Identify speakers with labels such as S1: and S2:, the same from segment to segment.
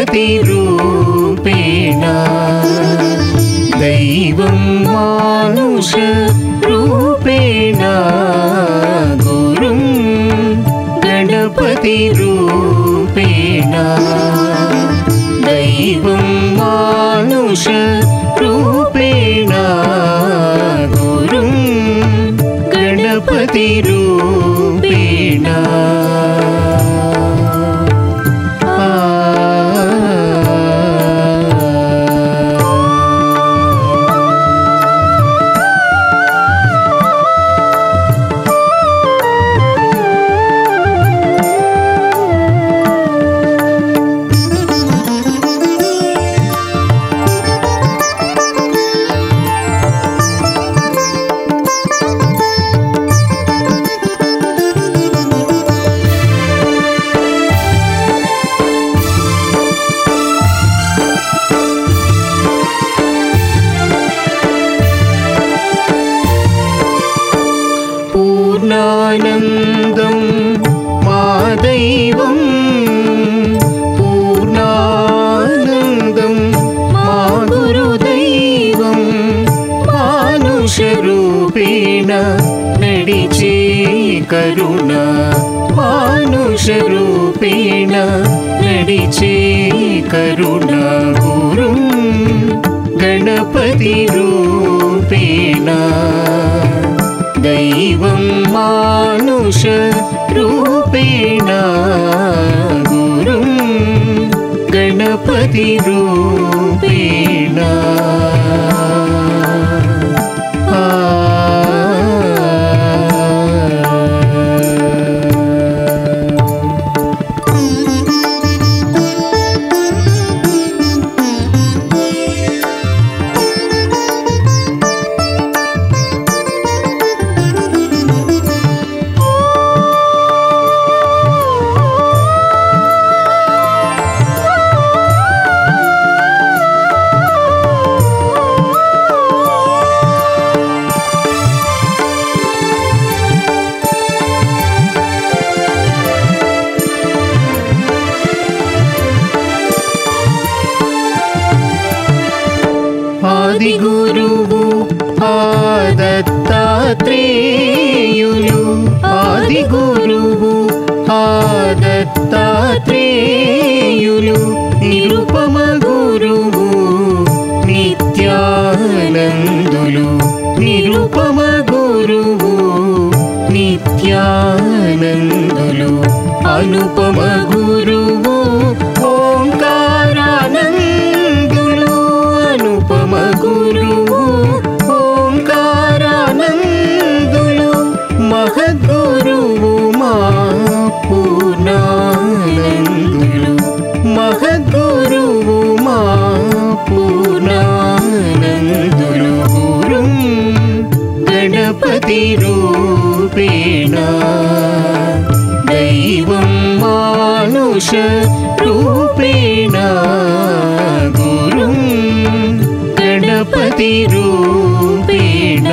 S1: गणपतिरूपेण दैवं मानुषरूपेण गुरुं गणपतिरूपेण दैवं मानुषरूपेण गुरुं गणपतिरूपेण पूर्णानन्दं मा दैवं पूर्णानन्दं मा गुरुदैवं मानुषरूपेण नडिचे करुणा मानुषरूपेण नडिचे करुणा गुरुं गणपतिरूपेण मानुषरूपेण गुरुं गणपतिरूपेण ఆదిగురువు ఆదత్తాత్రేయులు. ఆదిగురువు ఆదత్తాత్రేయులు. నిరుపమ గురువు నిత్యానందులు. నిరుపమ గురువు నిత్యానందులు. అనుపమ గురు णा दैवं मानुषरूपेण। गुरुं गणपतिरूपेण।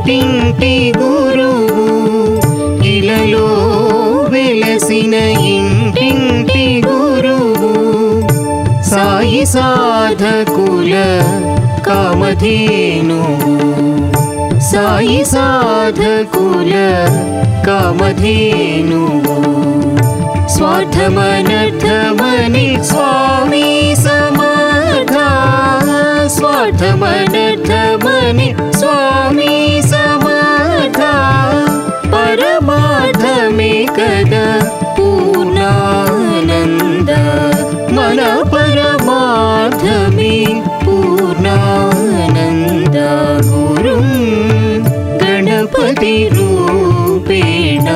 S1: ఇంటింటి గురువు ఇలలో వెలసిన ఇంటింటి గురువు సాయి సాధకుల కామధేనువు సాయి సాధకుల కామధేనువు స్వార్థమనర్థమని స్వామి సమర్థ స్వార్థమనర్థమని స్వామి तद पूर्णानन्द। मन परमाचमि पूर्णानन्द। गुरुं गणपतिरूपेण।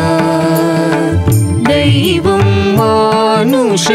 S1: दैवं मानुष